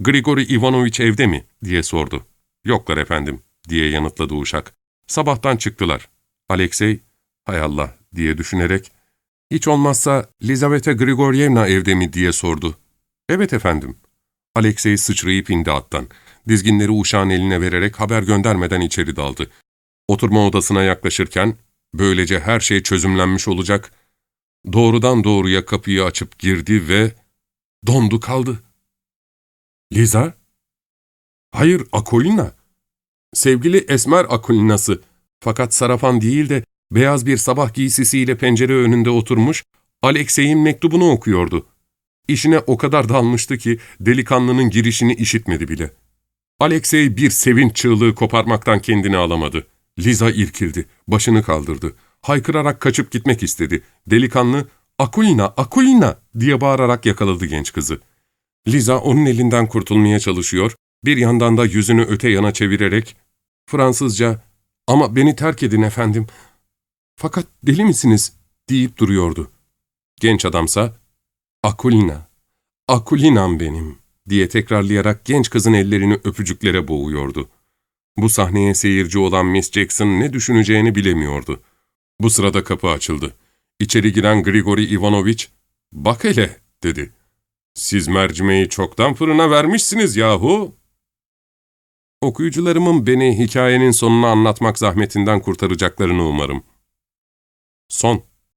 ''Grigori Ivanovich evde mi?'' diye sordu. ''Yoklar efendim.'' diye yanıtladı uşak. Sabahtan çıktılar. Alexey, ''Hay Allah'' diye düşünerek ''Hiç olmazsa Lizaveta Grigoryevna evde mi?'' diye sordu. ''Evet efendim.'' Alexey sıçrayıp indi attan. Dizginleri uşağın eline vererek haber göndermeden içeri daldı. Oturma odasına yaklaşırken, böylece her şey çözümlenmiş olacak, doğrudan doğruya kapıyı açıp girdi ve dondu kaldı. Liza? Hayır, Akolina. Sevgili Esmer Akolinası. Fakat sarafan değil de beyaz bir sabah giysisiyle pencere önünde oturmuş, Alexey'in mektubunu okuyordu. İşine o kadar dalmıştı ki delikanlının girişini işitmedi bile. Alexey bir sevinç çığlığı koparmaktan kendini alamadı. Liza irkildi, başını kaldırdı. Haykırarak kaçıp gitmek istedi. Delikanlı, ''Akulina, Akulina!'' diye bağırarak yakaladı genç kızı. Liza onun elinden kurtulmaya çalışıyor, bir yandan da yüzünü öte yana çevirerek, Fransızca, ''Ama beni terk edin efendim. Fakat deli misiniz?'' deyip duruyordu. Genç adamsa, ''Akulina, Akulinam benim.'' diye tekrarlayarak genç kızın ellerini öpücüklere boğuyordu. Bu sahneye seyirci olan Miss Jackson ne düşüneceğini bilemiyordu. Bu sırada kapı açıldı. İçeri giren Grigori Ivanovich, ''Bak hele'' dedi. ''Siz mercimeği çoktan fırına vermişsiniz yahu.'' Okuyucularımın beni hikayenin sonunu anlatmak zahmetinden kurtaracaklarını umarım. Son